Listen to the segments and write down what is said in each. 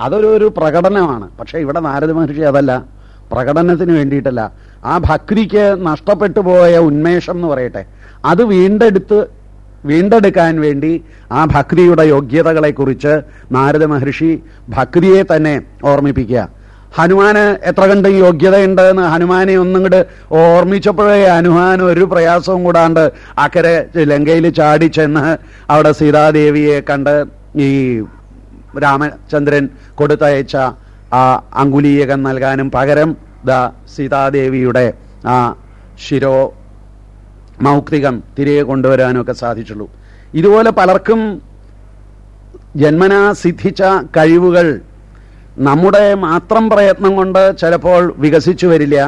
അതൊരു ഒരു പ്രകടനമാണ്. പക്ഷെ ഇവിടെ നാരദ മഹർഷി അതല്ല. പ്രകടനത്തിന് വേണ്ടിയിട്ടല്ല. ആ ഭക്തിക്ക് നഷ്ടപ്പെട്ടു പോയ ഉന്മേഷം എന്ന് പറയട്ടെ. അത് വീണ്ടെടുത്ത് വീണ്ടെടുക്കാൻ വേണ്ടി ആ ഭക്തിയുടെ യോഗ്യതകളെ കുറിച്ച് നാരദ മഹർഷി ഭക്തിയെ തന്നെ ഓർമ്മിപ്പിക്കുക. ഹനുമാന് എത്ര കണ്ട് യോഗ്യതയുണ്ട് എന്ന് ഹനുമാനെ ഒന്നും കൂടെ ഓർമ്മിച്ചപ്പോഴേ ഹനുമാൻ ഒരു പ്രയാസവും കൂടാണ്ട് അക്കരെ ലങ്കയിൽ ചാടി ചെന്ന് അവിടെ സീതാദേവിയെ കണ്ട് ഈ രാമചന്ദ്രൻ കൊടുത്തയച്ച ആ അങ്കുലീയകം നൽകാനും പകരം ദ സീതാദേവിയുടെ ആ ശിരോ മൗക്തികം തിരികെ കൊണ്ടുവരാനൊക്കെ സാധിച്ചുള്ളൂ. ഇതുപോലെ പലർക്കും ജന്മനാ സിദ്ധിച്ച കഴിവുകൾ നമ്മുടെ മാത്രം പ്രയത്നം കൊണ്ട് ചിലപ്പോൾ വികസിച്ചു വരില്ല.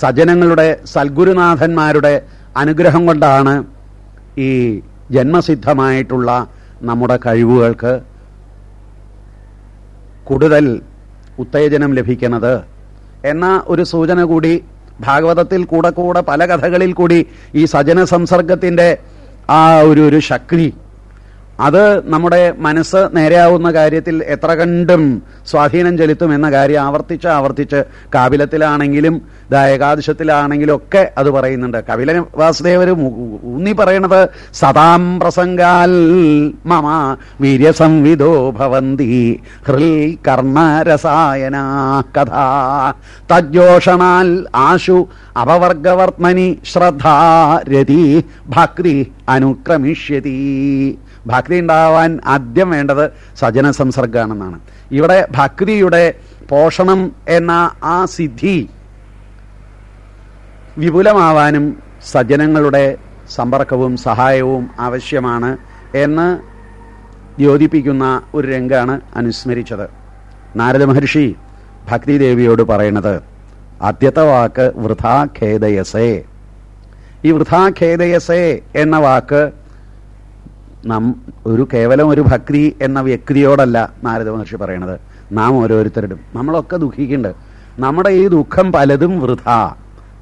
സജ്ജനങ്ങളുടെ സൽഗുരുനാഥന്മാരുടെ അനുഗ്രഹം കൊണ്ടാണ് ഈ ജന്മസിദ്ധമായിട്ടുള്ള നമ്മുടെ കഴിവുകൾക്ക് കൂടുതൽ ഉത്തേജനം ലഭിക്കുന്നത്. എന്ന ഒരു സൂചന കൂടി ഭാഗവതത്തിൽ കൂടെ കൂടെ പല കഥകളിൽ കൂടി ഈ സജന സംസർഗത്തിന്റെ ആ ഒരു ഒരു ശക്തി അത് നമ്മുടെ മനസ്സ് നേരെയാവുന്ന കാര്യത്തിൽ എത്ര കണ്ടും സ്വാധീനം ചെലുത്തും എന്ന കാര്യം ആവർത്തിച്ച് ആവർത്തിച്ച് കാപിലത്തിലാണെങ്കിലും ഏകാദശത്തിലാണെങ്കിലും ഒക്കെ അത് പറയുന്നുണ്ട്. കപില വാസുദേവർ ഊന്നി പറയണത് സദാം പ്രസംഗാൽ മമ വീര്യസംവിദോ ഭവന്തി ഹൃൽ കർണരസായന കഥ തജ്ജോഷണാൽ ആശു അപവർഗവർത്മനി ശ്രദ്ധാരതി ഭക്തി അനുക്രമിഷ്യതി. ഭക്തി ഉണ്ടാവാൻ ആദ്യം വേണ്ടത് സജന സംസർഗാണെന്നാണ്. ഇവിടെ ഭക്തിയുടെ പോഷണം എന്ന ആ സിദ്ധി വിപുലമാവാനും സജ്ജനങ്ങളുടെ സമ്പർക്കവും സഹായവും ആവശ്യമാണ് എന്ന് യോജിപ്പിക്കുന്ന ഒരു രംഗാണ് അനുസ്മരിച്ചത്. നാരദ മഹർഷി ഭക്തിദേവിയോട് പറയണത് ആദ്യത്തെ വാക്ക് വൃഥാ ഖേദയസേ ഈ വൃഥാ ഖേദയസേ എന്ന വാക്ക് നം ഒരു കേവലം ഒരു ഭക്തി എന്ന വ്യക്തിയോടല്ല നാരദ മഹർഷി പറയണത്. നാം ഓരോരുത്തരും നമ്മളൊക്കെ ദുഃഖിക്കുന്നുണ്ട്. നമ്മുടെ ഈ ദുഃഖം പലതും വൃഥ.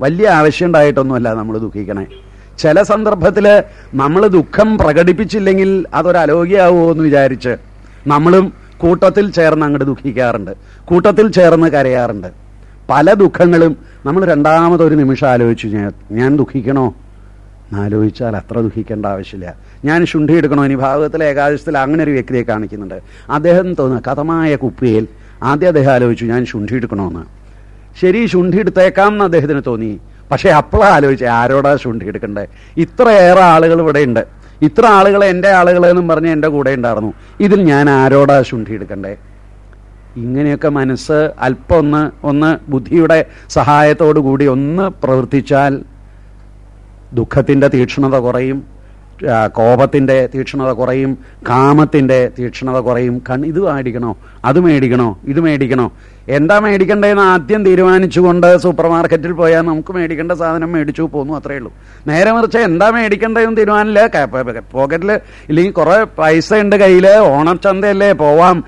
വലിയ ആവശ്യം ഉണ്ടായിട്ടൊന്നുമല്ല നമ്മൾ ദുഃഖിക്കണേ. ചില സന്ദർഭത്തിൽ നമ്മൾ ദുഃഖം പ്രകടിപ്പിച്ചില്ലെങ്കിൽ അതൊരു എന്ന് വിചാരിച്ച് നമ്മളും കൂട്ടത്തിൽ ചേർന്ന് അങ്ങോട്ട് ദുഃഖിക്കാറുണ്ട്. കൂട്ടത്തിൽ ചേർന്ന് കരയാറുണ്ട്. പല ദുഃഖങ്ങളും നമ്മൾ രണ്ടാമതൊരു നിമിഷം ആലോചിച്ചു ഞാൻ ദുഃഖിക്കണോ? ആലോചിച്ചാൽ അത്ര ദുഃഖിക്കേണ്ട ആവശ്യമില്ല. ഞാൻ ശുണ്ഠി എടുക്കണോ? ഇനി ഭാഗത്തിലെ ഏകാദശത്തിൽ അങ്ങനെ ഒരു വ്യക്തിയെ കാണിക്കുന്നുണ്ട്. അദ്ദേഹം തോന്നുക കഥമായ കുപ്പിയിൽ ആദ്യം അദ്ദേഹം ആലോചിച്ചു ഞാൻ ശുണ്ഠി എടുക്കണമെന്ന് ശരി ശുണ്ഠി എടുത്തേക്കാം എന്ന് അദ്ദേഹത്തിന് തോന്നി. പക്ഷേ അപ്പോഴാണ് ആലോചിച്ചത് ആരോടാ ശുണ്ഠി എടുക്കണ്ടേ? ഇത്രയേറെ ആളുകൾ ഇവിടെ ഉണ്ട്. ഇത്ര ആളുകൾ എന്റെ ആളുകൾ എന്നും പറഞ്ഞ് എന്റെ കൂടെ ഉണ്ടായിരുന്നു. ഇതിൽ ഞാൻ ആരോടാ ശുണ്ഠി എടുക്കണ്ടേ? ഇങ്ങനെയൊക്കെ മനസ്സ് അല്പം ഒന്ന് ഒന്ന് ബുദ്ധിയുടെ സഹായത്തോടു കൂടി ഒന്ന് പ്രവർത്തിച്ചാൽ ദുഃഖത്തിന്റെ തീക്ഷ്ണത കുറയും കോപത്തിന്റെ തീക്ഷ്ണത കുറയും കാമത്തിന്റെ തീക്ഷ്ണത കുറയും. കൺ ഇത് മേടിക്കണോ? അത് മേടിക്കണോ? ഇത് മേടിക്കണോ? എന്താ മേടിക്കേണ്ടതെന്ന് ആദ്യം തീരുമാനിച്ചുകൊണ്ട് സൂപ്പർ മാർക്കറ്റിൽ പോയാൽ നമുക്ക് മേടിക്കേണ്ട സാധനം മേടിച്ചു പോന്നു അത്രേ ഉള്ളൂ. നേരെ മറിച്ച് എന്താ മേടിക്കേണ്ടതെന്ന് തീരുമാനമില്ല. പോക്കറ്റിൽ ഇല്ലെങ്കിൽ കുറേ പൈസ ഉണ്ട് കയ്യിൽ ഓണച്ചന്തയല്ലേ പോവാം.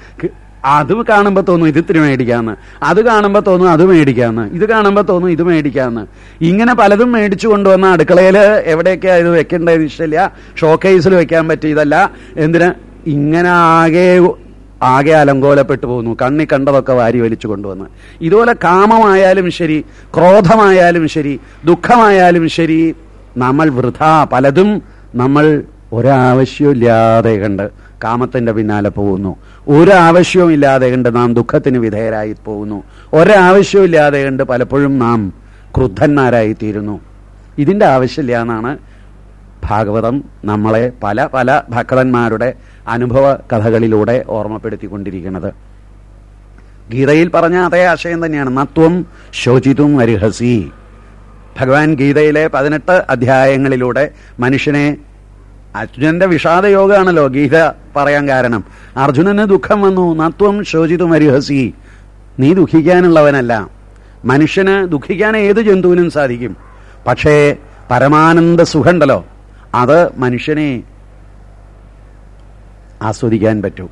അത് കാണുമ്പോൾ തോന്നും ഇത് ഇത്തിരി മേടിക്കാന്ന്. അത് കാണുമ്പോൾ തോന്നും അത് മേടിക്കാന്ന്. ഇത് കാണുമ്പോൾ തോന്നും ഇത് മേടിക്കാന്ന്. ഇങ്ങനെ പലതും മേടിച്ചു കൊണ്ടുവന്ന അടുക്കളയിൽ എവിടെയൊക്കെയാ ഇത് വെക്കേണ്ടതെന്ന് ഇഷ്ടമില്ല ഷോക്കേസിൽ വെക്കാൻ പറ്റിയതല്ല. എന്തിന്? ഇങ്ങനെ ആകെ ആകെ അലങ്കോലപ്പെട്ടു പോകുന്നു കണ്ണി കണ്ടതൊക്കെ വാരി വലിച്ചു കൊണ്ടുവന്ന്. ഇതുപോലെ കാമമായാലും ശരി ക്രോധമായാലും ശരി ദുഃഖമായാലും ശരി നമ്മൾ വൃഥ. പലതും നമ്മൾ ഒരാവശ്യമില്ലാതെ കണ്ട് കാമത്തിന്റെ പിന്നാലെ പോകുന്നു. ഒരാവശ്യവും ഇല്ലാതെ കണ്ട് നാം ദുഃഖത്തിന് വിധേയരായി പോകുന്നു. ഒരാവശ്യമില്ലാതെ കണ്ട് പലപ്പോഴും നാം ക്രുദ്ധന്മാരായിത്തീരുന്നു. ഇതിന്റെ ആവശ്യമില്ല എന്നാണ് ഭാഗവതം നമ്മളെ പല പല ഭക്തന്മാരുടെ അനുഭവ കഥകളിലൂടെ ഓർമ്മപ്പെടുത്തിക്കൊണ്ടിരിക്കുന്നത്. ഗീതയിൽ പറഞ്ഞ അതേ ആശയം തന്നെയാണ്. നത്വം ശോചിതും അരിഹസി. ഭഗവാൻ ഗീതയിലെ പതിനെട്ട് അധ്യായങ്ങളിലൂടെ മനുഷ്യനെ അർജുനന്റെ വിഷാദയോഗമാണല്ലോ ഗീത പറയാൻ കാരണം. അർജുനന് ദുഃഖം വന്നു. നത്വം ശോചിതും അരിഹസി നീ ദുഃഖിക്കാനുള്ളവനല്ല. മനുഷ്യന് ദുഃഖിക്കാൻ ഏത് ജന്തുവിനും സാധിക്കും. പക്ഷേ പരമാനന്ദ സുഖണ്ടല്ലോ അത് മനുഷ്യനെ ആസ്വദിക്കാൻ പറ്റൂ.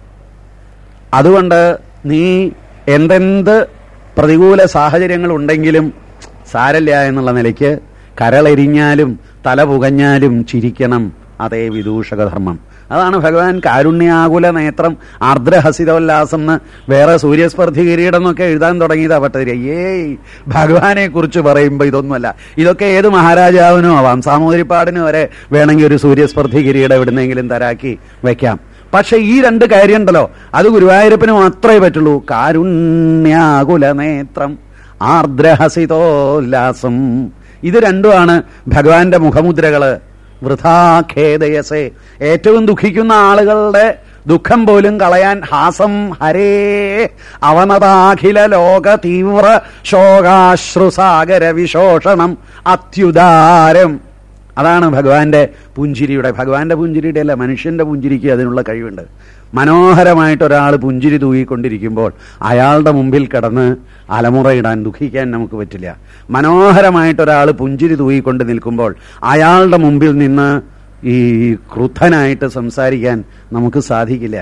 അതുകൊണ്ട് നീ എന്തെന്ത് പ്രതികൂല സാഹചര്യങ്ങൾ ഉണ്ടെങ്കിലും സാരല്ല എന്നുള്ള നിലയ്ക്ക് കരളെരിഞ്ഞാലും തല പുകഞ്ഞാലും ചിരിക്കണം. അതേ വിദൂഷകധർമ്മം. അതാണ് ഭഗവാൻ കാരുണ്യാകുല നേത്രം ആർദ്രഹസിതോല്ലാസം എന്ന് വേറെ സൂര്യസ്പർദ്ധി കിരീടം എന്നൊക്കെ എഴുതാൻ തുടങ്ങിയതാ പട്ടതിരി. ഏ ഭഗവാനെ കുറിച്ച് പറയുമ്പോൾ ഇതൊന്നുമല്ല. ഇതൊക്കെ ഏത് മഹാരാജാവിനും ആവാം. സാമൂതിരിപ്പാടിനും വരെ വേണമെങ്കിൽ ഒരു സൂര്യസ്പർദ്ധി കിരീടം എവിടുന്നെങ്കിലും തരാക്കി വെക്കാം. പക്ഷെ ഈ രണ്ട് കാര്യം ഉണ്ടല്ലോ അത് ഗുരുവായൂരപ്പന് മാത്രമേ പറ്റുള്ളൂ. കാരുണ്യാകുല നേത്രം ആർദ്രഹസിതോല്ലാസം. ഇത് രണ്ടുമാണ് ഭഗവാന്റെ മുഖമുദ്രകൾ. വൃഥാഖേദയസേ. ഏറ്റവും ദുഃഖിക്കുന്ന ആളുകളുടെ ദുഃഖം പോലും കളയാൻ ഹാസം ഹരേ. അവനതാഖില ലോക തീവ്ര ശോകാശ്രുസാഗര വിശോഷണം അത്യുദാരം. അതാണ് ഭഗവാന്റെ പുഞ്ചിരിയുടെ ഭഗവാന്റെ പുഞ്ചിരിയുടെ അല്ല മനുഷ്യന്റെ പുഞ്ചിരിക്ക് അതിനുള്ള കഴിവുണ്ട്. മനോഹരമായിട്ട് ഒരാൾ പുഞ്ചിരി തൂങ്ങിക്കൊണ്ടിരിക്കുമ്പോൾ അയാളുടെ മുമ്പിൽ കിടന്ന് അലമുറയിടാൻ ദുഃഖിക്കാൻ നമുക്ക് പറ്റില്ല. മനോഹരമായിട്ട് ഒരാൾ പുഞ്ചിരി തൂങ്ങിക്കൊണ്ട് നിൽക്കുമ്പോൾ അയാളുടെ മുമ്പിൽ നിന്ന് ഈ ക്രുദ്ധനായിട്ട് സംസാരിക്കാൻ നമുക്ക് സാധിക്കില്ല.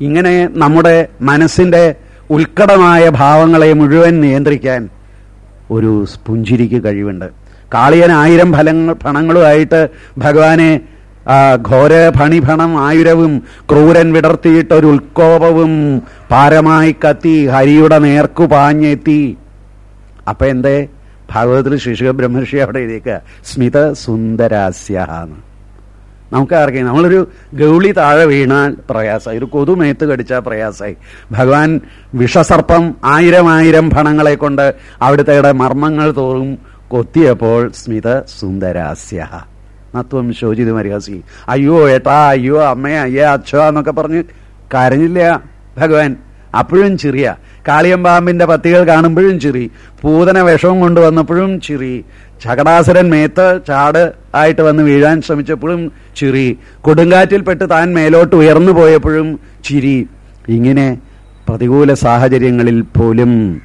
ഇങ്ങനെ നമ്മുടെ മനസ്സിന്റെ ഉത്കടമായ ഭാവങ്ങളെ മുഴുവൻ നിയന്ത്രിക്കാൻ ഒരു സ്പുഞ്ചിരിക്ക് കഴിവുണ്ട്. കാളിയൻ ആയിരം ഫലങ്ങൾ ഫണങ്ങളുമായിട്ട് ഭഗവാനെ ഘോര ഫണിഫണം ആയുരവും ക്രൂരൻ വിടർത്തിയിട്ട് ഒരു ഉത്കോപവും പാരമായി കത്തി ഹരിയുടെ നേർക്കു പാഞ്ഞെത്തി. അപ്പൊ എന്തേ? ഭാഗവതത്തിൽ ശിശുക ബ്രഹ്മർഷി അവിടെ എഴുതിയേക്കുക സ്മിത സുന്ദരാസ്യ എന്ന് നമുക്ക് ആർക്കും നമ്മളൊരു ഗൗളി താഴെ വീണാൽ പ്രയാസമായി ഒരു കൊതുമേത്ത് കടിച്ചാൽ പ്രയാസമായി. ഭഗവാൻ വിഷസർപ്പം ആയിരം ആയിരം ഫണങ്ങളെ കൊണ്ട് അവിടുത്തെ മർമ്മങ്ങൾ തോറും കൊത്തിയപ്പോൾ സ്മിത സുന്ദരാസ്യ. നത്വം ശോചിത് മരിയാസി അയ്യോ ഏട്ടാ അയ്യോ അമ്മേ അയ്യോ അച്ഛോ എന്നൊക്കെ പറഞ്ഞ് കരഞ്ഞില്ല ഭഗവാൻ. അപ്പോഴും ചിറിയ. കാളിയമ്പാമ്പിന്റെ പത്തികൾ കാണുമ്പോഴും ചിറി. പൂതന വിഷവും കൊണ്ടുവന്നപ്പോഴും ചിറി. ചകടാസുരൻ മേത്ത് ചാട് ആയിട്ട് വന്ന് വീഴാൻ ശ്രമിച്ചപ്പോഴും ചിറി. കൊടുങ്കാറ്റിൽപ്പെട്ട് താൻ മേലോട്ട് ഉയർന്നു പോയപ്പോഴും ചിരി. ഇങ്ങനെ പ്രതികൂല സാഹചര്യങ്ങളിൽ പോലും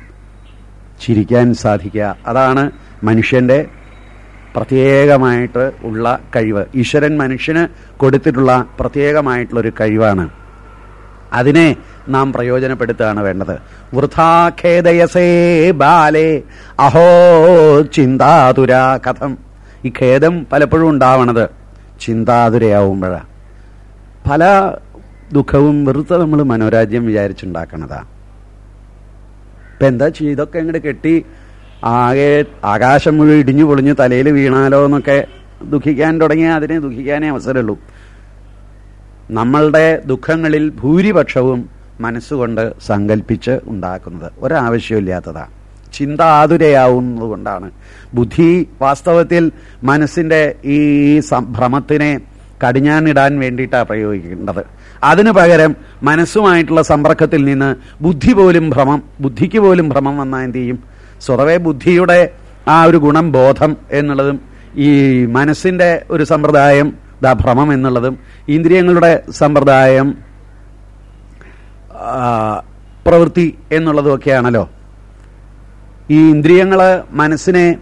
ചിരിക്കാൻ സാധിക്കുക. അതാണ് മനുഷ്യന്റെ പ്രത്യേകമായിട്ട് ഉള്ള കഴിവ്. ഈശ്വരൻ മനുഷ്യന് കൊടുത്തിട്ടുള്ള പ്രത്യേകമായിട്ടുള്ളൊരു കഴിവാണ്. അതിനെ നാം പ്രയോജനപ്പെടുത്തുകയാണ് വേണ്ടത്. വൃഥാഖേദയസേ ബാലേ അഹോ ചിന്താതുരാ കഥം. ഈ ഖേദം പലപ്പോഴും ഉണ്ടാവണത് ചിന്താതുരയാവുമ്പോഴാണ് പല ദുഃഖവും വെറുതെ നമ്മൾ മനോരാജ്യം വിചാരിച്ചുണ്ടാക്കണതാ. ഇപ്പൊ എന്താ ചെയ്യ? ഇതൊക്കെ അങ്ങോട്ട് കെട്ടി ആകെ ആകാശം മുഴുവൻ ഇടിഞ്ഞു പൊളിഞ്ഞ് തലയിൽ വീണാലോ എന്നൊക്കെ ദുഃഖിക്കാൻ തുടങ്ങിയാൽ അതിനെ ദുഃഖിക്കാനേ അവസരമുള്ളൂ. നമ്മളുടെ ദുഃഖങ്ങളിൽ ഭൂരിപക്ഷവും മനസ്സുകൊണ്ട് സങ്കല്പിച്ച് ഉണ്ടാക്കുന്നത്. ഒരാവശ്യമില്ലാത്തതാണ് ചിന്ത ആതുരയാവുന്നത് കൊണ്ടാണ് ബുദ്ധി വാസ്തവത്തിൽ മനസ്സിന്റെ ഈ ഭ്രമത്തിനെ കടിഞ്ഞാനിടാൻ വേണ്ടിയിട്ടാണ് പ്രയോഗിക്കേണ്ടത്. അതിനു പകരം മനസ്സുമായിട്ടുള്ള സമ്പർക്കത്തിൽ നിന്ന് ബുദ്ധി പോലും ഭ്രമം ബുദ്ധിക്ക് പോലും ഭ്രമം വന്നാൽ എന്ത് ചെയ്യും? സ്വതവേ ബുദ്ധിയുടെ ആ ഒരു ഗുണം ബോധം എന്നുള്ളതും ഈ മനസ്സിന്റെ ഒരു സമ്പ്രദായം ദാ ഭ്രമം എന്നുള്ളതും ഇന്ദ്രിയങ്ങളുടെ സമ്പ്രദായം പ്രവൃത്തി എന്നുള്ളതുമൊക്കെയാണല്ലോ. ഈ ഇന്ദ്രിയങ്ങൾ മനസ്സിനെ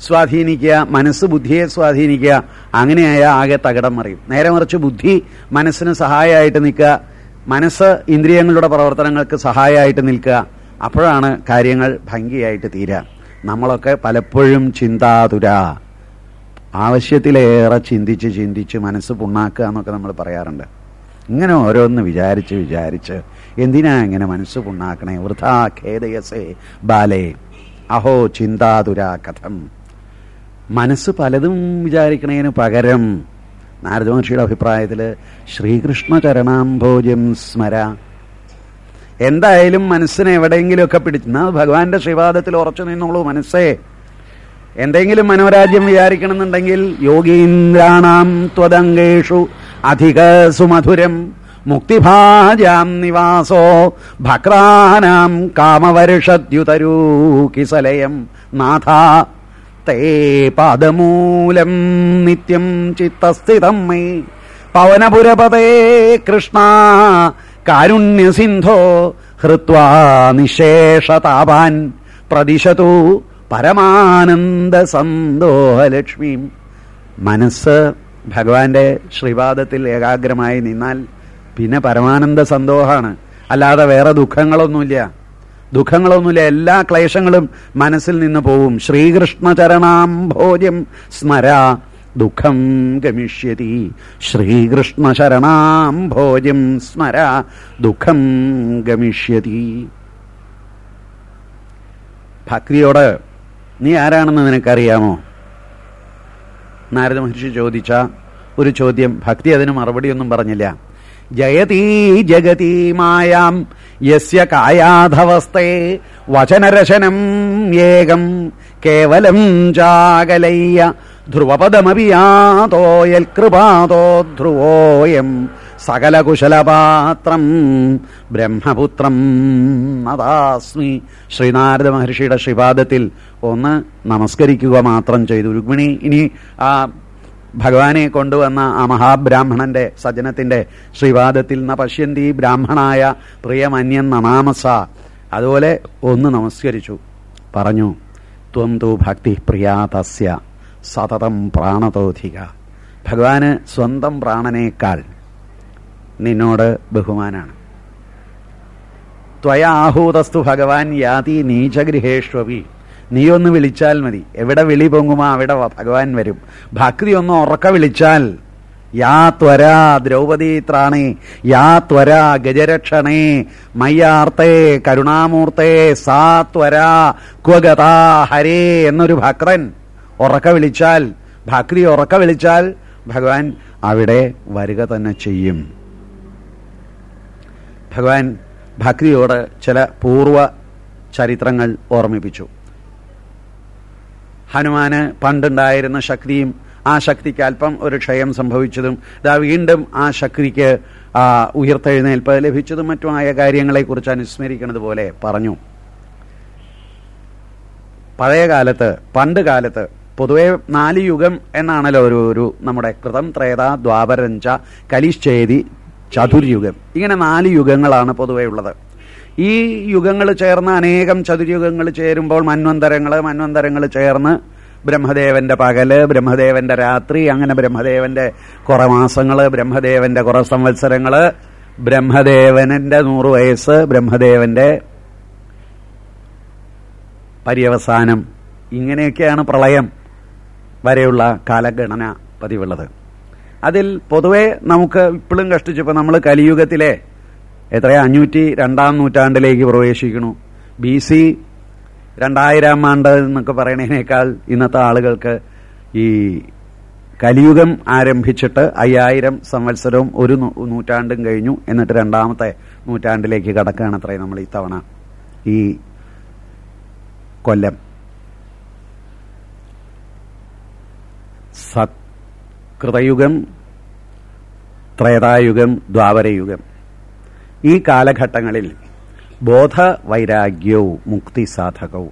സ്വാധീനിക്കുക മനസ്സ് ബുദ്ധിയെ സ്വാധീനിക്കുക അങ്ങനെയായ ആകെ തകടം മറിയും. നേരെ മറിച്ച് ബുദ്ധി മനസ്സിന് സഹായമായിട്ട് നിൽക്കുക മനസ്സ് ഇന്ദ്രിയങ്ങളുടെ പ്രവർത്തനങ്ങൾക്ക് സഹായമായിട്ട് നിൽക്കുക അപ്പോഴാണ് കാര്യങ്ങൾ ഭംഗിയായിട്ട് തീരുക. നമ്മളൊക്കെ പലപ്പോഴും ചിന്താതുര. ആവശ്യത്തിലേറെ ചിന്തിച്ച് ചിന്തിച്ച് മനസ്സ് പുണ്ണാക്കുക എന്നൊക്കെ നമ്മൾ പറയാറുണ്ട്. ഇങ്ങനെ ഓരോന്ന് വിചാരിച്ച് വിചാരിച്ച് എന്തിനാ ഇങ്ങനെ മനസ്സ് പുണ്ണാക്കണേ? വൃഥാ ഖേദയസേ ബാലേ. അഹോ ചിന്താതുരാ കഥം. മനസ്സ് പലതും വിചാരിക്കണേന് പകരം നാരദ മഹർഷിയുടെ അഭിപ്രായത്തിൽ ശ്രീകൃഷ്ണ ചരണാംഭോജ്യം സ്മര. എന്തായാലും മനസ്സിനെ എവിടെയെങ്കിലുമൊക്കെ പിടിച്ച് എന്നാ ഭഗവാന്റെ ശ്രീവാദത്തിൽ ഉറച്ചു നിന്നോളൂ മനസ്സേ. എന്തെങ്കിലും മനോരാജ്യം വിചാരിക്കണമെന്നുണ്ടെങ്കിൽ യോഗീന്ദ്രാണാം ത്വദംഗേഷു അധിക സുമധുരം. മുക്തിഭാജാം നിവാസോ ഭക്രാനാം കാമവർഷദ്യുതരൂകിസലയം നാഥ തേ പാദമൂലം നിത്യം ചിത്തസ്ഥിതം മേ. പവനപുരപതേ കൃഷ്ണ കാരുണ്യസിന്ധോ ഹൃത്വാ നിശേഷതാപാൻ. പ്രതിശതു പരമാനന്ദ സന്തോഹലക്ഷ്മിയും മനസ്സ് ഭഗവാന്റെ ശ്രീപാദത്തിൽ ഏകാഗ്രമായി നിന്നാൽ പിന്നെ പരമാനന്ദ സന്തോഷമാണ് അല്ലാതെ വേറെ ദുഃഖങ്ങളൊന്നുമില്ല. ദുഃഖങ്ങളൊന്നുമില്ല. എല്ലാ ക്ലേശങ്ങളും മനസ്സിൽ നിന്ന് പോവും. ഭോജ്യം സ്മര. ദുഃഖം ഗമിഷ്യതി. ശ്രീകൃഷ്ണ ശരണാം ഭോജം സ്മര. ദുഃഖം ഗമിഷ്യതി. ഭക്തിയോട് നീ ആരാണെന്ന് നിനക്കറിയാമോ? നാരദ മഹർഷി ചോദിച്ച ഒരു ചോദ്യം. ഭക്തി അതിന് മറുപടിയൊന്നും പറഞ്ഞില്ല. ജയതീ ജഗതീ മായാം. യസ്യ കായാധവസ്ഥേ വചനരശനം ഏകം. കേവലം ചാകലയ്യ ധ്രുവപദമപി യാതോ യൽകൃപാതോ ധ്രുവോയം. സകലകുശലപാത്രം ബ്രഹ്മപുത്രം അതാസ്മി. ശ്രീനാരദ മഹർഷിയുടെ ശ്രീപാദത്തിൽ ഒന്ന് നമസ്കരിക്കുക മാത്രം ചെയ്തു. രുക്മിണി ഇനി ആ ഭഗവാനെ കൊണ്ടുവന്ന ആ മഹാബ്രാഹ്മണന്റെ സജ്ജനത്തിന്റെ ശ്രീവാദത്തിൽ ന പശ്യന്തി ബ്രാഹ്മണായ പ്രിയമന്യൻ നമാമസ. അതുപോലെ ഒന്ന് നമസ്കരിച്ചു. പറഞ്ഞു ത്വം തു ഭക്തി പ്രിയാ തസ്യ സതതം പ്രാണതോധിക. ഭഗവാന് സ്വന്തം പ്രാണനേക്കാൾ നിന്നോട് ബഹുമാനാണ്. ത്വയാഹൂതസ്തു ഭഗവാൻ യാതി നീചഗൃഹേഷ്വപി നീ ഒന്ന് വിളിച്ചാൽ മതി. എവിടെ വിളി പൊങ്ങുമോ അവിടെ ഭഗവാൻ വരും. ഭക്തി ഒന്ന് ഉറക്ക വിളിച്ചാൽ. യാ ത്വരാ ദ്രൗപദി ത്രാണേ യാ ത്വരാ ഗജരക്ഷണേ മയ്യാർത്തേ കരുണാമൂർത്തേ സാ ത്വരാ ക്വഗതാ ഹരേ എന്നൊരു ഭക്തൻ ഉറക്ക വിളിച്ചാൽ ഭക്തി ഉറക്ക വിളിച്ചാൽ ഭഗവാൻ അവിടെ വരിക തന്നെ ചെയ്യും. ഭഗവാൻ ഭക്തിയോട് ചില പൂർവ ചരിത്രങ്ങൾ ഓർമ്മിപ്പിച്ചു. ഹനുമാന് പണ്ടുണ്ടായിരുന്ന ശക്തിയും ആ ശക്തിക്ക് അല്പം ഒരു ക്ഷയം സംഭവിച്ചതും ഇതാ വീണ്ടും ആ ശക്തിക്ക് ഉയർത്തെഴുന്നേൽപ്പ് ലഭിച്ചതും മറ്റുമായ കാര്യങ്ങളെക്കുറിച്ച് അനുസ്മരിക്കുന്നത് പോലെ പറഞ്ഞു. പഴയ കാലത്ത് പണ്ട് കാലത്ത് പൊതുവെ നാല് യുഗം എന്നാണല്ലോ ഒരു ഒരു നമ്മുടെ കൃതം ത്രേത ദ്വാപരഞ്ച കലിശ്ചേതി ചതുർയുഗം. ഇങ്ങനെ നാല് യുഗങ്ങളാണ് പൊതുവെ ഉള്ളത്. ഈ യുഗങ്ങൾ ചേർന്ന് അനേകം ചതുര്യുഗങ്ങൾ ചേരുമ്പോൾ മന്വന്തരങ്ങൾ മന്വന്തരങ്ങൾ ചേർന്ന് ബ്രഹ്മദേവന്റെ പകൽ ബ്രഹ്മദേവന്റെ രാത്രി അങ്ങനെ ബ്രഹ്മദേവന്റെ കുറെ മാസങ്ങൾ ബ്രഹ്മദേവന്റെ കുറെ സംവത്സരങ്ങൾ ബ്രഹ്മദേവനന്റെ നൂറ് വയസ്സ് ബ്രഹ്മദേവന്റെ പര്യവസാനം. ഇങ്ങനെയൊക്കെയാണ് പ്രളയം വരെയുള്ള കാലഗണന പതിവുള്ളത്. അതിൽ പൊതുവെ നമുക്ക് ഇപ്പോഴും കഷ്ടിച്ചപ്പോൾ നമ്മൾ കലിയുഗത്തിലെ എത്രയാ? അഞ്ഞൂറ്റി രണ്ടാം നൂറ്റാണ്ടിലേക്ക് പ്രവേശിക്കണു ബി സി രണ്ടായിരം ആണ്ട് എന്നൊക്കെ പറയണതിനേക്കാൾ ഇന്നത്തെ ആളുകൾക്ക് ഈ കലിയുഗം ആരംഭിച്ചിട്ട് അയ്യായിരം സംവത്സരവും ഒരു നൂറ്റാണ്ടും കഴിഞ്ഞു. എന്നിട്ട് രണ്ടാമത്തെ നൂറ്റാണ്ടിലേക്ക് കടക്കുകയാണ് അത്രേ നമ്മൾ ഇത്തവണ ഈ കൊല്ലം. സത് കൃതയുഗം ത്രേതായുഗം ദ്വാപരയുഗം. ഈ കാലഘട്ടങ്ങളിൽ ബോധവൈരാഗ്യവും മുക്തി സാധകവും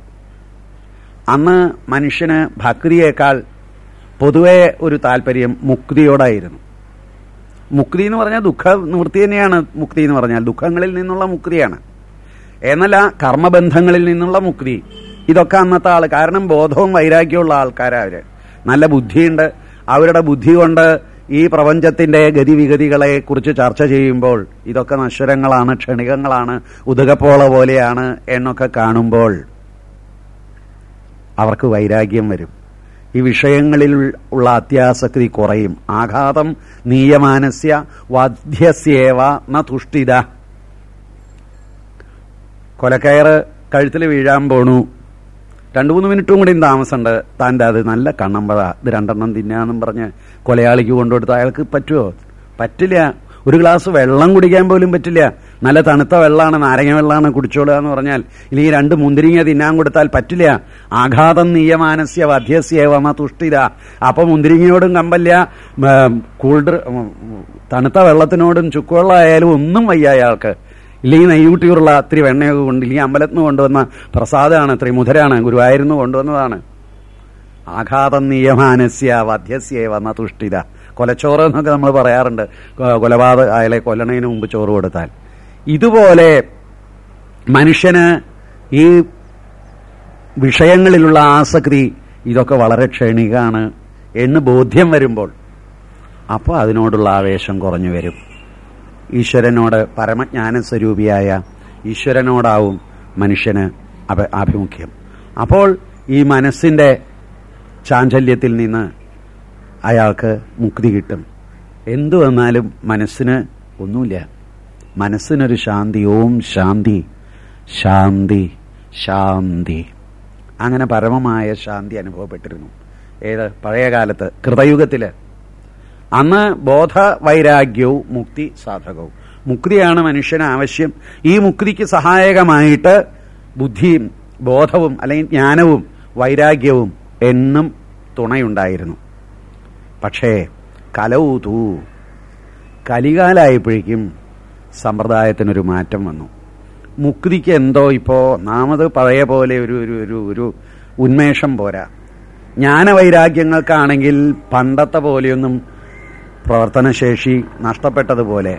അന്ന് മനുഷ്യന് ഭക്തിയേക്കാൾ പൊതുവെ ഒരു താല്പര്യം മുക്തിയോടായിരുന്നു. മുക്തി എന്ന് പറഞ്ഞാൽ ദുഃഖ നിവൃത്തി തന്നെയാണ് മുക്തി എന്ന് പറഞ്ഞാൽ. ദുഃഖങ്ങളിൽ നിന്നുള്ള മുക്തിയാണ്. എന്നല്ല കർമ്മബന്ധങ്ങളിൽ നിന്നുള്ള മുക്തി. ഇതൊക്കെ അന്നത്തെ ആൾ കാരണം ബോധവും വൈരാഗ്യമുള്ള ആൾക്കാരാണ് അവർ. നല്ല ബുദ്ധിയുണ്ട്. അവരുടെ ബുദ്ധി കൊണ്ട് ഈ പ്രപഞ്ചത്തിന്റെ ഗതിവിഗതികളെ കുറിച്ച് ചർച്ച ചെയ്യുമ്പോൾ ഇതൊക്കെ നശ്വരങ്ങളാണ് ക്ഷണികങ്ങളാണ് ഉദകപ്പോള പോലെയാണ് എന്നൊക്കെ കാണുമ്പോൾ അവർക്ക് വൈരാഗ്യം വരും. ഈ വിഷയങ്ങളിൽ ഉള്ള അത്യാസക്തി കുറയും. ആഘാതം നീയമാനസ്യ വാദ്യസ്യേവ ന തുഷ്ടിത. കൊലക്കയറ് കഴുത്തിൽ വീഴാൻ പോണു. രണ്ടു മൂന്ന് മിനിറ്റും കൂടി താമസമുണ്ട്. താന്റെ അത് നല്ല കണ്ണമ്പഴ ഇത് രണ്ടെണ്ണം തിന്നാന്നും പറഞ്ഞ് കൊലയാളിക്ക് കൊണ്ടുകൊടുത്ത് അയാൾക്ക് പറ്റുമോ പറ്റില്ല. ഒരു ഗ്ലാസ് വെള്ളം കുടിക്കാൻ പോലും പറ്റില്ല. നല്ല തണുത്ത വെള്ളമാണ് നാരങ്ങ വെള്ളമാണ് കുടിച്ചോളുക എന്ന് പറഞ്ഞാൽ ഇല്ലെങ്കിൽ രണ്ട് മുന്തിരിങ്ങ തിന്നാൻ കൊടുത്താൽ പറ്റില്ല. ആഘാതം നീയമാനസ്യ വധ്യസ്യവമ തുഷ്ടിത. അപ്പൊ മുന്തിരിങ്ങയോടും കമ്പല്ല കൂൾഡ്ര തണുത്ത വെള്ളത്തിനോടും ചുക്കുവെള്ളമായാലും ഒന്നും വയ്യ അയാൾക്ക്. ഇല്ലെങ്കിൽ നെയ്യൂട്ടിയുള്ള അത്തിരി വെണ്ണയൊക്കെ കൊണ്ട് ഇല്ലെങ്കിൽ അമ്പലത്തിന് കൊണ്ടുവന്ന പ്രസാദമാണ് അത്രയും മുധരാണ് ഗുരുവായൂരിന്ന് കൊണ്ടുവന്നതാണ്. ആഘാതം നിയമാനസ്യ വധ്യസ്യവ തുഷ്ടിത. കൊലച്ചോറ് എന്നൊക്കെ നമ്മൾ പറയാറുണ്ട്. കൊലപാത അയാളെ കൊല്ലണതിന് മുമ്പ് ചോറ് കൊടുത്താൽ. ഇതുപോലെ മനുഷ്യന് ഈ വിഷയങ്ങളിലുള്ള ആസക്തി ഇതൊക്കെ വളരെ ക്ഷണികാണ് എന്ന് ബോധ്യം വരുമ്പോൾ അപ്പോൾ അതിനോടുള്ള ആവേശം കുറഞ്ഞു വരും. ഈശ്വരനോട് പരമജ്ഞാന സ്വരൂപിയായ ഈശ്വരനോടാവും മനുഷ്യന് ആഭിമുഖ്യം. അപ്പോൾ ഈ മനസ്സിന്റെ ചാഞ്ചല്യത്തിൽ നിന്ന് അയാൾക്ക് മുക്തി കിട്ടും. എന്തു വന്നാലും മനസ്സിന് ഒന്നുമില്ല. മനസ്സിനൊരു ശാന്തി ഓം ശാന്തി ശാന്തി ശാന്തി. അങ്ങനെ പരമമായ ശാന്തി അനുഭവപ്പെട്ടിരുന്നു. ഏത്? പഴയ കാലത്ത് കൃതയുഗത്തിൽ അന്ന് ബോധ വൈരാഗ്യവും മുക്തി സാധകവും. മുക്തിയാണ് മനുഷ്യന് ആവശ്യം. ഈ മുക്തിക്ക് സഹായകമായിട്ട് ബുദ്ധിയും ബോധവും അല്ലെങ്കിൽ ജ്ഞാനവും വൈരാഗ്യവും എന്നും തുണയുണ്ടായിരുന്നു. പക്ഷേ കലൗതൂ കലികാലായപ്പോഴേക്കും സമ്പ്രദായത്തിനൊരു മാറ്റം വന്നു. മുക്തിക്ക് എന്തോ ഇപ്പോൾ നാമത് പഴയ പോലെ ഒരു ഒരു ഒരു ഒരു ഉന്മേഷം പോരാ. ജ്ഞാനവൈരാഗ്യങ്ങൾക്കാണെങ്കിൽ പണ്ടത്തെ പോലെയൊന്നും പ്രവർത്തനശേഷി നഷ്ടപ്പെട്ടതുപോലെ.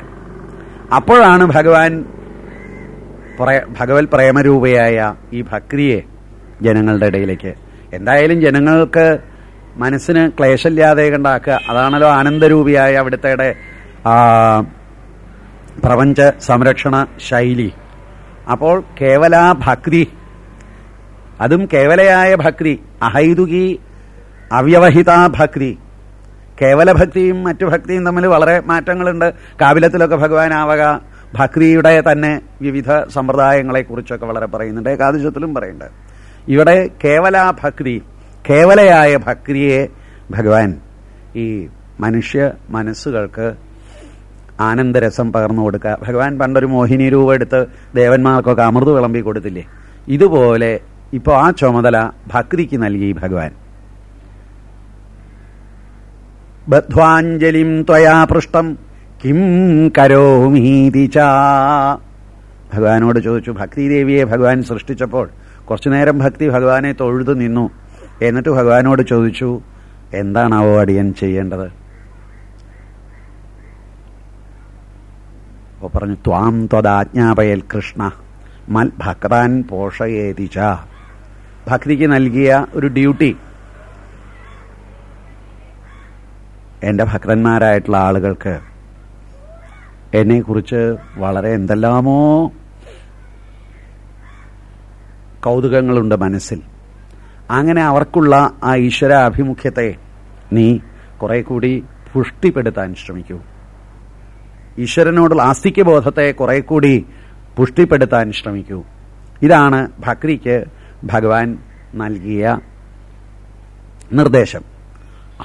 അപ്പോഴാണ് ഭഗവാൻ ഭഗവത് പ്രേമരൂപയായ ഈ ഭക്തിയെ ജനങ്ങളുടെ ഇടയിലേക്ക്. എന്തായാലും ജനങ്ങൾക്ക് മനസ്സിന് ക്ലേശമില്ലാതെ കണ്ടാക്കുക. അതാണല്ലോ ആനന്ദരൂപിയായ അവിടുത്തെ പ്രപഞ്ച സംരക്ഷണ ശൈലി. അപ്പോൾ കേവല ഭക്തി അതും കേവലയായ ഭക്തി അഹൈതുകി അവ്യവഹിത ഭക്തി കേവല ഭക്തിയും മറ്റു ഭക്തിയും തമ്മിൽ വളരെ മാറ്റങ്ങളുണ്ട്. കാവിലത്തിലൊക്കെ ഭഗവാൻ ആവക ഭക്തിയുടെ തന്നെ വിവിധ സമ്പ്രദായങ്ങളെ കുറിച്ചൊക്കെ വളരെ പറയുന്നുണ്ട്. ഏകാദശത്തിലും പറയുന്നുണ്ട്. ഇവിടെ കേവല ഭക്തി കേവലയായ ഭക്തിയെ ഭഗവാൻ ഈ മനുഷ്യ മനസ്സുകൾക്ക് ആനന്ദരസം പകർന്നു കൊടുക്കുക. ഭഗവാൻ പണ്ടൊരു മോഹിനി രൂപ എടുത്ത് ദേവന്മാർക്കൊക്കെ അമൃത് വിളമ്പി കൊടുത്തില്ലേ? ഇതുപോലെ ഇപ്പോൾ ആ ചുമതല ഭക്തിക്ക് നൽകി ഭഗവാൻ. ബദ്ധ്വാഞ്ജലിം ത്വയാ പൃഷ്ടം. കിം കരോമീതി ഭഗവാനോട് ചോദിച്ചു ഭക്തി ദേവിയെ ഭഗവാൻ സൃഷ്ടിച്ചപ്പോൾ കുറച്ചു നേരം ഭക്തി ഭഗവാനെ തൊഴുതു നിന്നു. എന്നിട്ട് ഭഗവാനോട് ചോദിച്ചു എന്താണാവോ അടിയൻ ചെയ്യേണ്ടത്? അപ്പോൾ പറഞ്ഞു ത്വാം ത്വദാജ്ഞാപയൽ കൃഷ്ണ മൽ ഭക്താൻ പോഷയേതിച്ച ഭക്തിക്ക് നൽകിയ ഒരു ഡ്യൂട്ടി എന്റെ ഭക്തന്മാരായിട്ടുള്ള ആളുകൾക്ക് എന്നെക്കുറിച്ച് വളരെ എന്തെല്ലാമോ കൗതുകങ്ങളുണ്ട് മനസ്സിൽ. അങ്ങനെ അവർക്കുള്ള ആ ഈശ്വരാഭിമുഖ്യത്തെ നീ കുറെ കൂടി പുഷ്ടിപ്പെടുത്താൻ ശ്രമിക്കൂ. ഈശ്വരനോടുള്ള ആസ്തിക്യബോധത്തെ കുറെ കൂടി പുഷ്ടിപ്പെടുത്താൻ ശ്രമിക്കൂ. ഇതാണ് ഭക്തിക്ക് ഭഗവാൻ നൽകിയ നിർദ്ദേശം.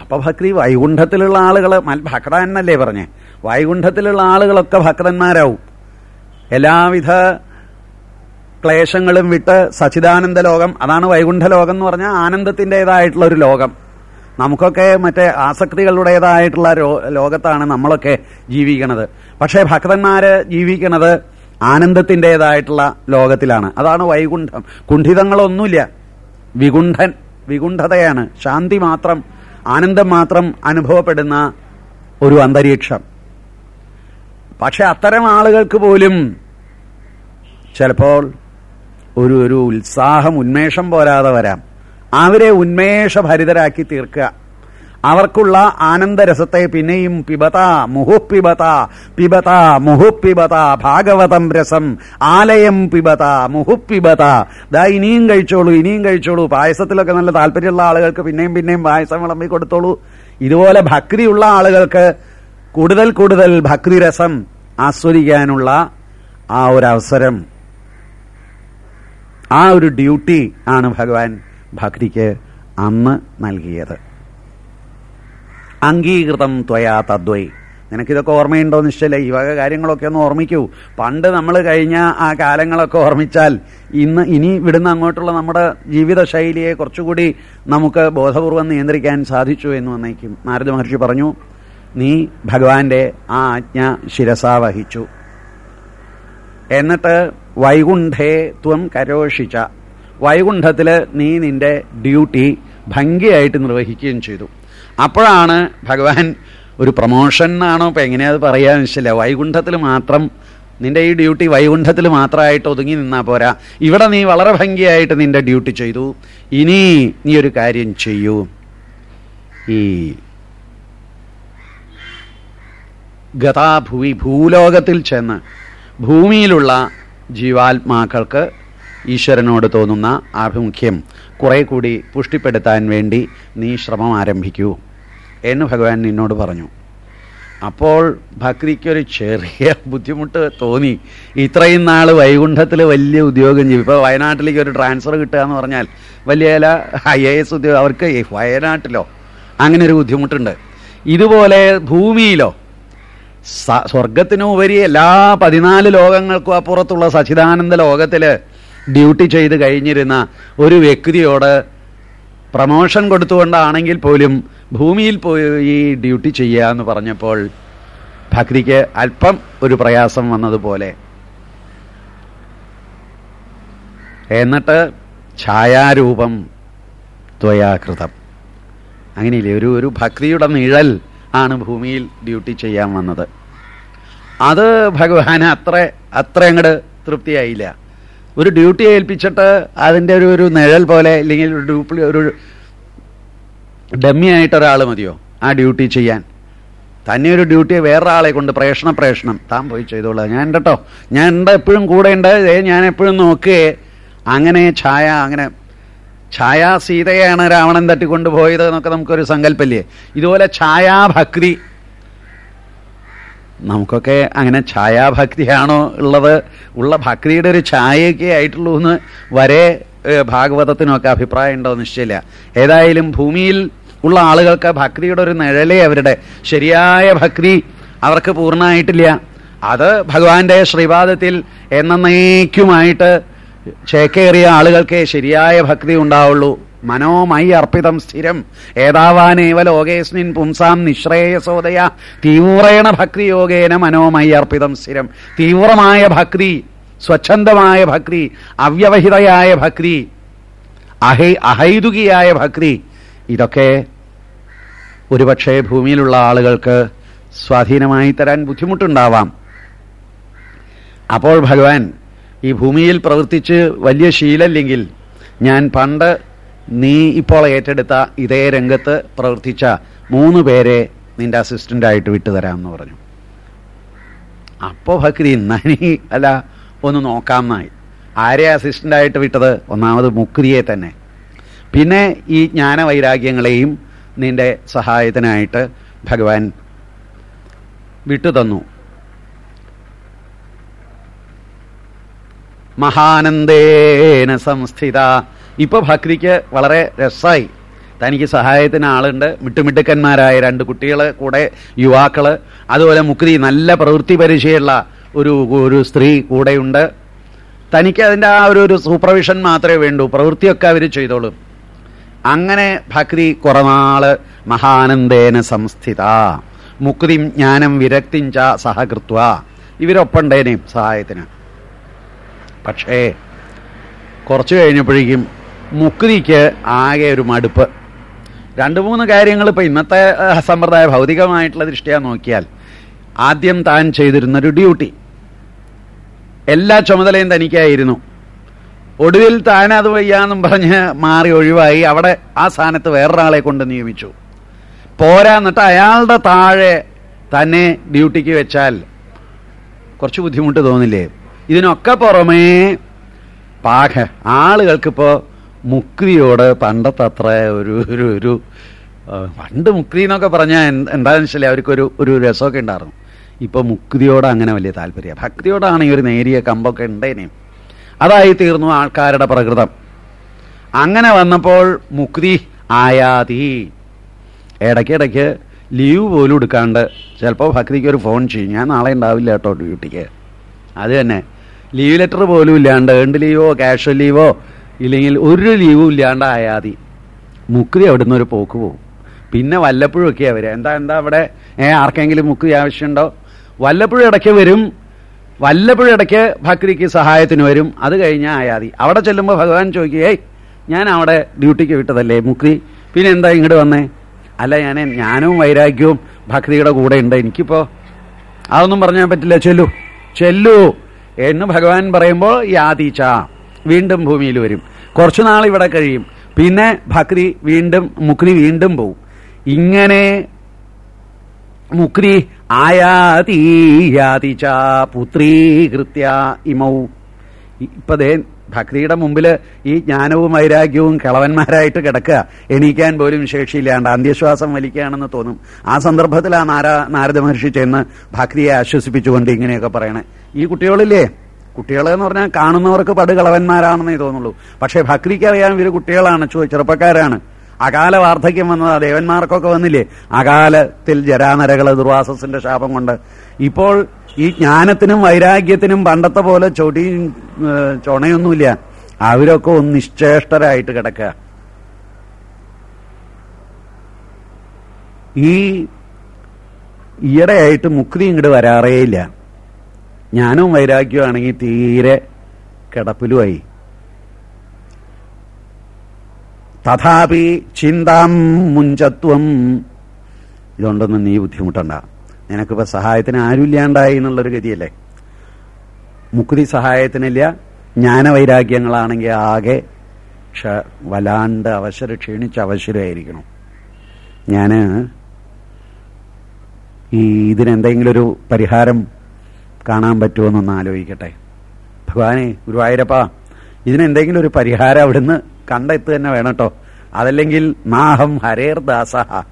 അപ്പൊ ഭക്തി വൈകുണ്ഠത്തിലുള്ള ആളുകൾ ഭക്ത എന്നല്ലേ പറഞ്ഞേ? വൈകുണ്ഠത്തിലുള്ള ആളുകളൊക്കെ ഭക്തന്മാരാവും. എല്ലാവിധ ക്ലേശങ്ങളും വിട്ട് സച്ചിദാനന്ദ ലോകം അതാണ് വൈകുണ്ഠ ലോകം എന്ന് പറഞ്ഞാൽ ആനന്ദത്തിന്റെതായിട്ടുള്ള ഒരു ലോകം. നമുക്കൊക്കെ മറ്റേ ആസക്തികളുടേതായിട്ടുള്ള ലോകത്താണ് നമ്മളൊക്കെ ജീവിക്കണത്. പക്ഷേ ഭക്തന്മാര് ജീവിക്കണത് ആനന്ദത്തിന്റെതായിട്ടുള്ള ലോകത്തിലാണ്. അതാണ് വൈകുണ്ഠം. കുണ്ഠിതങ്ങളൊന്നുമില്ല. വികുണ്ഠൻ വികുണ്ഠതയാണ്. ശാന്തി മാത്രം ആനന്ദം മാത്രം അനുഭവപ്പെടുന്ന ഒരു അന്തരീക്ഷം. പക്ഷെ അത്തരം ആളുകൾക്ക് പോലും ചിലപ്പോൾ ഒരു ഒരു ഉത്സാഹം ഉന്മേഷം പോരാതെ വരാം. അവരെ ഉന്മേഷഭരിതരാക്കി തീർക്കുക. അവർക്കുള്ള ആനന്ദരസത്തെ പിന്നെയും പിബത മുഹുപ്പിബത പിബത മുഹുപ്പിബത ഭാഗവതം രസം ആലയം പിബത മുഹുപ്പിബത. ദാ ഇനിയും കഴിച്ചോളൂ ഇനിയും കഴിച്ചോളൂ. പായസത്തിലൊക്കെ നല്ല താല്പര്യമുള്ള ആളുകൾക്ക് പിന്നെയും പിന്നെയും പായസം വിളമ്പി കൊടുത്തോളൂ. ഇതുപോലെ ഭക്തിയുള്ള ആളുകൾക്ക് കൂടുതൽ കൂടുതൽ ഭക്തിരസം ആസ്വദിക്കാനുള്ള ആ ഒരു അവസരം ആ ഒരു ഡ്യൂട്ടി ആണ് ഭഗവാൻ ഭക്തിക്ക് അന്ന് നൽകിയത്. അംഗീകൃതം ത്വയാ തദ്വൈ. നിനക്കിതൊക്കെ ഓർമ്മയുണ്ടോ നിശ്ചല? ഈ വക കാര്യങ്ങളൊക്കെ ഒന്ന് ഓർമ്മിക്കൂ. പണ്ട് നമ്മൾ കഴിഞ്ഞ ആ കാലങ്ങളൊക്കെ ഓർമ്മിച്ചാൽ ഇന്ന് ഇനി ഇവിടുന്ന് അങ്ങോട്ടുള്ള നമ്മുടെ ജീവിതശൈലിയെ കുറച്ചുകൂടി നമുക്ക് ബോധപൂർവം നിയന്ത്രിക്കാൻ സാധിച്ചു എന്ന് വന്നേക്കും. നാരദ മഹർഷി പറഞ്ഞു നീ ഭഗവാന്റെ ആ ആജ്ഞ ശിരസ വഹിച്ചു. എന്നിട്ട് വൈകുണ്ഠേ ത്വം കരോഷിച്ച. വൈകുണ്ഠത്തിൽ നീ നിന്റെ ഡ്യൂട്ടി ഭംഗിയായിട്ട് നിർവഹിക്കുകയും ചെയ്തു. അപ്പോഴാണ് ഭഗവാൻ ഒരു പ്രമോഷൻ എന്നാണോ ഇപ്പം എങ്ങനെയാ പറയാന്ന് വെച്ചില്ല. വൈകുണ്ഠത്തിൽ മാത്രം നിന്റെ ഈ ഡ്യൂട്ടി വൈകുണ്ഠത്തിൽ മാത്രമായിട്ട് ഒതുങ്ങി നിന്നാൽ പോരാ. ഇവിടെ നീ വളരെ ഭംഗിയായിട്ട് നിന്റെ ഡ്യൂട്ടി ചെയ്തു. ഇനി നീ ഒരു കാര്യം ചെയ്യൂ. ഈ ഗതാഭൂവി ഭൂലോകത്തിൽ ചെന്ന് ഭൂമിയിലുള്ള ജീവാത്മാക്കൾക്ക് ഈശ്വരനോട് തോന്നുന്ന ആഭിമുഖ്യം കുറെ കൂടി പുഷ്ടിപ്പെടുത്താൻ വേണ്ടി നീ ശ്രമം ആരംഭിക്കൂ എന്ന് ഭഗവാൻ നിന്നോട് പറഞ്ഞു. അപ്പോൾ ഭക്തിക്കൊരു ചെറിയ ബുദ്ധിമുട്ട് തോന്നി. ഇത്രയും നാൾ വൈകുണ്ഠത്തിൽ വലിയ ഉദ്യോഗം ചെയ്യും ഇപ്പോൾ വയനാട്ടിലേക്ക് ഒരു ട്രാൻസ്ഫർ കിട്ടുക എന്ന് പറഞ്ഞാൽ വലിയ ചില ഐ എ എസ് ഉദ്യോഗം അവർക്ക് വയനാട്ടിലോ അങ്ങനെ ഒരു ബുദ്ധിമുട്ടുണ്ട്. ഇതുപോലെ ഭൂമിയിലോ സ്വർഗത്തിനുപരി സ്വർഗത്തിനും എല്ലാ പതിനാല് ലോകങ്ങൾക്കും അപ്പുറത്തുള്ള സച്ചിദാനന്ദ ലോകത്തിൽ ഡ്യൂട്ടി ചെയ്ത് കഴിഞ്ഞിരുന്ന ഒരു വ്യക്തിയോട് പ്രമോഷൻ കൊടുത്തുകൊണ്ടാണെങ്കിൽ പോലും ഭൂമിയിൽ പോയി ഡ്യൂട്ടി ചെയ്യുക എന്ന് പറഞ്ഞപ്പോൾ ഭക്തിക്ക് അല്പം ഒരു പ്രയാസം വന്നതുപോലെ. എന്നിട്ട് ഛായാരൂപം ത്വയാകൃതം. അങ്ങനെയില്ലേ? ഒരു ഒരു ഭക്തിയുടെ നിഴൽ ആണ് ഭൂമിയിൽ ഡ്യൂട്ടി ചെയ്യാൻ വന്നത്. അത് ഭഗവാന് അത്ര അത്ര അങ്ങോട്ട് തൃപ്തിയായില്ല. ഒരു ഡ്യൂട്ടി ഏൽപ്പിച്ചിട്ട് അതിന്റെ ഒരു ഒരു നിഴൽ പോലെ അല്ലെങ്കിൽ ഒരു ഡ്യൂപ്ലി ഒരു ഡമ്മി ആയിട്ട് ഒരാൾ മതിയോ ആ ഡ്യൂട്ടി ചെയ്യാൻ? തന്നെ ഒരു ഡ്യൂട്ടി വേറൊരാളെ കൊണ്ട് പ്രേഷണ പ്രേഷണം. താൻ പോയി ചെയ്തോളാം. ഞാൻ കേട്ടോ ഞാൻ ഉണ്ട് എപ്പോഴും കൂടെ ഉണ്ട്. ഞാൻ എപ്പോഴും നോക്കേ. അങ്ങനെ ഛായ അങ്ങനെ ഛായാ സീതയാണ് രാവണൻ തട്ടിക്കൊണ്ടുപോയത് എന്നൊക്കെ നമുക്കൊരു സങ്കല്പല്ലേ? ഇതുപോലെ ഛായാഭക്തി നമുക്കൊക്കെ അങ്ങനെ ഛായാഭക്തിയാണോ ഉള്ളത്? ഉള്ള ഭക്തിയുടെ ഒരു ഛായയൊക്കെ ആയിട്ടുള്ളൂ എന്ന് വരെ ഭാഗവതത്തിനൊക്കെ അഭിപ്രായം ഉണ്ടോ നിശ്ചയില്ല. ഏതായാലും ഭൂമിയിൽ ഉള്ള ആളുകൾക്ക് ഭക്തിയുടെ ഒരു നിഴലേ അവരുടെ. ശരിയായ ഭക്തി അവർക്ക് പൂർണമായിട്ടില്ല. അത് ഭഗവാന്റെ ശ്രീപാദത്തിൽ എന്നേക്കുമായിട്ട് ചേക്കേറിയ ആളുകൾക്കേ ശരിയായ ഭക്തി ഉണ്ടാവുള്ളൂ. മനോമയി അർപ്പിതം സ്ഥിരം. ഏതാവാനേവ ലോകേസ്മിൻ പുംസാം നിശ്രേയസോദയ. തീവ്രേണ ഭക്തി യോഗേന മനോമയി അർപ്പിതം സ്ഥിരം. തീവ്രമായ ഭക്തി സ്വച്ഛന്തമായ ഭക്തി അവ്യവഹിതയായ ഭക്തി അഹൈ അഹൈതുകിയായ ഭക്തി ഇതൊക്കെ ഒരുപക്ഷെ ഭൂമിയിലുള്ള ആളുകൾക്ക് സ്വാധീനമായി തരാൻ ബുദ്ധിമുട്ടുണ്ടാവാം. അപ്പോൾ ഭഗവാൻ ഈ ഭൂമിയിൽ പ്രവർത്തിച്ച് വലിയ ശീലമില്ലെങ്കിൽ ഞാൻ പണ്ട് നീ ഇപ്പോൾ ഏറ്റെടുത്ത ഇതേ രംഗത്ത് പ്രവർത്തിച്ച മൂന്ന് പേരെ നിന്റെ അസിസ്റ്റന്റായിട്ട് വിട്ടുതരാമെന്ന് പറഞ്ഞു. അപ്പോൾ ഭക്തി നനി അല്ല ഒന്ന് നോക്കാമെന്നായി ആരെ അസിസ്റ്റന്റായിട്ട് വിട്ടത്? ഒന്നാമത് മുക്രിയെ തന്നെ. പിന്നെ ഈ ജ്ഞാനവൈരാഗ്യങ്ങളെയും നിന്റെ സഹായത്തിനായിട്ട് ഭഗവാൻ വിട്ടുതന്നു. മഹാനന്ദേന സംസ്ഥിത ഇപ്പൊ ഭക്തിക്ക് വളരെ രസമായി തനിക്ക് സഹായത്തിന് ആളുണ്ട്. മിട്ടുമിട്ടുക്കന്മാരായ രണ്ട് കുട്ടികൾ കൂടെ യുവാക്കൾ. അതുപോലെ മുക്തി നല്ല പ്രവൃത്തി പരിചയമുള്ള ഒരു ഒരു സ്ത്രീ കൂടെയുണ്ട്. തനിക്ക് അതിന്റെ ആ ഒരു ഒരു സൂപ്പർവിഷൻ മാത്രമേ വേണ്ടൂ. പ്രവൃത്തിയൊക്കെ അവർ ചെയ്തോളും. അങ്ങനെ ഭക്തി കുറനാൾ മഹാനന്ദേന സംസ്ഥിത. മുക്തിം ജ്ഞാനം വിരക്തിം സഹകൃത്വ. ഇവരൊപ്പണ്ടേനേയും സഹായത്തിന്. പക്ഷേ കുറച്ച് കഴിഞ്ഞപ്പോഴേക്കും മുക്തിക്ക് ആകെ ഒരു മടുപ്പ്. രണ്ട് മൂന്ന് കാര്യങ്ങൾ ഇപ്പം ഇന്നത്തെ സമ്പ്രദായ ഭൗതികമായിട്ടുള്ള ദൃഷ്ടിയാ നോക്കിയാൽ ആദ്യം താൻ ചെയ്തിരുന്നൊരു ഡ്യൂട്ടി. എല്ലാ ചുമതലയും തനിക്കായിരുന്നു. ഒടുവിൽ താൻ അത് വയ്യാന്നും പറഞ്ഞ് മാറി ഒഴിവായി അവിടെ ആ സ്ഥാനത്ത് വേറൊരാളെ കൊണ്ട് നിയമിച്ചു. പോരാ എന്നിട്ട് അയാളുടെ താഴെ തന്നെ ഡ്യൂട്ടിക്ക് വെച്ചാൽ കുറച്ച് ബുദ്ധിമുട്ട് തോന്നില്ലേ? ഇതിനൊക്കെ പുറമേ പാക ആളുകൾക്കിപ്പോ മുക്തിയോട് പണ്ടത്തെ അത്ര ഒരു ഒരു ഒരു പണ്ട് മുക്രി എന്നൊക്കെ പറഞ്ഞാൽ എന്താണെന്ന് വെച്ചാൽ അവർക്കൊരു ഒരു രസമൊക്കെ ഉണ്ടായിരുന്നു. ഇപ്പോൾ മുക്തിയോട് അങ്ങനെ വലിയ താല്പര്യം ഈ ഒരു നേരിയ കമ്പൊക്കെ ഉണ്ടേനേം അതായി തീർന്നു ആൾക്കാരുടെ പ്രകൃതം. അങ്ങനെ വന്നപ്പോൾ മുക്തി ആയാതി. ഇടയ്ക്കിടയ്ക്ക് ലീവ് പോലും എടുക്കാണ്ട് ചിലപ്പോൾ ഭക്തിക്ക് ഒരു ഫോൺ ചെയ്യും. ഞാൻ നാളെ ഉണ്ടാവില്ല കേട്ടോ ഡ്യൂട്ടിക്ക്. അത് തന്നെ. ലീവ് ലെറ്റർ പോലും ഇല്ലാണ്ട് ഏണ്ട് ലീവോ ക്യാഷ്വൽ ലീവോ ഇല്ലെങ്കിൽ ഒരു ലീവും ഇല്ലാണ്ടായാതി മുക്കുതി അവിടെ നിന്ന് ഒരു പോക്ക് പോകും പിന്നെ വല്ലപ്പോഴൊക്കെ അവർ എന്താ എന്താ അവിടെ? ഏ ആർക്കെങ്കിലും മുക്കുതി ആവശ്യമുണ്ടോ? വല്ലപ്പോഴും ഇടയ്ക്ക് വരും. വല്ലപ്പോഴും ഇടയ്ക്ക് ഭക്തിക്ക് സഹായത്തിന് വരും. അത് കഴിഞ്ഞാൽ ആയാതി അവിടെ ചെല്ലുമ്പോൾ ഭഗവാൻ ചോദിക്കുക ഏയ് ഞാൻ അവിടെ ഡ്യൂട്ടിക്ക് വിട്ടതല്ലേ മുക്തി? പിന്നെ എന്താ ഇങ്ങോട്ട് വന്നേ? അല്ല ഞാൻ ഞാനും വൈരാഗ്യവും ഭക്തിയുടെ കൂടെ ഉണ്ട്. എനിക്കിപ്പോ അതൊന്നും പറഞ്ഞാൽ പറ്റില്ല. ചെല്ലു. ചെല്ലു. എന്ന് ഭഗവാൻ പറയുമ്പോൾ യാതീച്ച. വീണ്ടും ഭൂമിയിൽ വരും. കുറച്ചു നാൾ ഇവിടെ കഴിയും. പിന്നെ ഭക്രി വീണ്ടും മുക്രി വീണ്ടും പോവും. ഇങ്ങനെ മുക്രി ആയാതീയാതി ച പുത്രീകൃത്യ ഇമൗ. ഇപ്പൊ ദേ ഭക്തിയുടെ മുമ്പിൽ ഈ ജ്ഞാനവും വൈരാഗ്യവും കിളവന്മാരായിട്ട് കിടക്കുക. എണീക്കാൻ പോലും ശേഷിയില്ലാണ്ട് അന്ത്യശ്വാസം വലിക്കുകയാണെന്ന് തോന്നും. ആ സന്ദർഭത്തിൽ ആ നാരാ നാരദ മഹർഷി ചെന്ന് ഭക്രിയെ ആശ്വസിപ്പിച്ചുകൊണ്ട് ഇങ്ങനെയൊക്കെ പറയണേ. ഈ കുട്ടികളില്ലേ? കുട്ടികൾ എന്ന് പറഞ്ഞാൽ കാണുന്നവർക്ക് പടുകളവന്മാരാണെന്നേ തോന്നുള്ളൂ. പക്ഷേ ഭക്രിക്ക് അറിയാൻ ഇവർ കുട്ടികളാണ് ചെറുപ്പക്കാരാണ്. അകാല വാർദ്ധക്യം വന്നത് ദേവന്മാർക്കൊക്കെ വന്നില്ലേ? അകാലത്തിൽ ജരാനരകൾ ദുർവാസസിന്റെ ശാപം കൊണ്ട്. ഇപ്പോൾ ഈ ജ്ഞാനത്തിനും വൈരാഗ്യത്തിനും പണ്ടത്തെ പോലെ ചൊടിയും ചൊണയൊന്നുമില്ല. അവരൊക്കെ ഒന്ന് നിശ്ചേഷ്ടരായിട്ട് കിടക്കുക. ഈ ഈയിടെയായിട്ട് മുക്തി ഇങ്ങോട്ട് വരാറേയില്ല. ജ്ഞാനവും വൈരാഗ്യവും ആണെങ്കിൽ തീരെ കിടപ്പിലുമായി. തഥാപി ചിന്താം മുഞ്ചത്വം. ഇതുകൊണ്ടൊന്നും നീ ബുദ്ധിമുട്ടണ്ട. നിനക്കിപ്പോ സഹായത്തിന് ആരുമില്ലാണ്ടായി എന്നുള്ളൊരു ഗതിയല്ലേ? മുക്തി സഹായത്തിനില്ല. ജ്ഞാനവൈരാഗ്യങ്ങളാണെങ്കിൽ ആകെ ക്ഷ വലാണ്ട് അവശര ക്ഷീണിച്ച് അവശരമായിരിക്കണം ഞാൻ ഈ ഇതിനെന്തെങ്കിലും ഒരു പരിഹാരം കാണാൻ പറ്റുമെന്നൊന്ന് ആലോചിക്കട്ടെ. ഭഗവാനെ ഗുരുവായൂരപ്പ ഇതിനെന്തെങ്കിലും ഒരു പരിഹാരം അവിടുന്ന് കണ്ടെത്തു തന്നെ വേണം കേട്ടോ. അതല്ലെങ്കിൽ നാഹം ഹരേർ ദാസഹ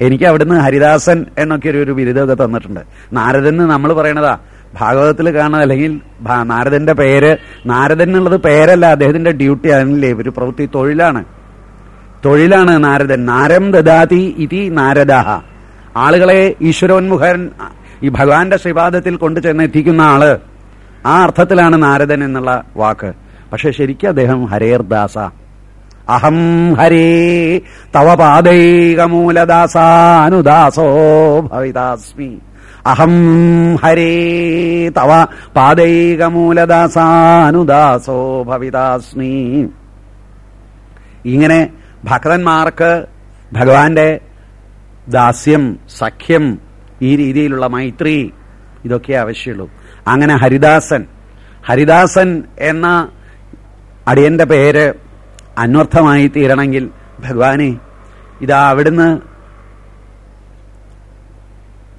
എനിക്ക് അവിടുന്ന് ഹരിദാസൻ എന്നൊക്കെ ഒരു ഒരു ബിരുദമൊക്കെ തന്നിട്ടുണ്ട്. നാരദൻ നമ്മൾ പറയണതാ ഭാഗവതത്തിൽ കാണുന്നത് അല്ലെങ്കിൽ നാരദന്റെ പേര് നാരദൻ എന്നുള്ളത് പേരല്ല അദ്ദേഹത്തിന്റെ ഡ്യൂട്ടി ആണല്ലേ ഒരു പ്രവൃത്തി തൊഴിലാണ്. തൊഴിലാണ് നാരദൻ. നാരം ദദാതി ഇതി നാരദാഹ. ആളുകളെ ഈശ്വരോന്മുഖൻ ഈ ഭഗവാന്റെ ശ്രീപാദത്തിൽ കൊണ്ടു ചെന്നെത്തിക്കുന്ന ആൾ ആ അർത്ഥത്തിലാണ് നാരദൻ എന്നുള്ള വാക്ക്. പക്ഷെ ശരിക്കും അദ്ദേഹം ഹരേർദാസ അഹം ഹരേ തവ പാദൈകമൂലദാസാനുദാസോ ഭവിതാസ്മി. അഹം ഹരേ തവ പാദൈകമൂലദാസാനുദാസോ ഭവിതാസ്മി. ഇങ്ങനെ ഭക്തന്മാർക്ക് ഭഗവാന്റെ ദാസ്യം സഖ്യം ഈ രീതിയിലുള്ള മൈത്രി ഇതൊക്കെ ആവശ്യമുള്ളൂ. അങ്ങനെ ഹരിദാസൻ ഹരിദാസൻ എന്ന അടിയന്റെ പേര് അന്വർത്ഥമായി തീരണമെങ്കിൽ ഭഗവാനെ ഇതാ അവിടുന്ന്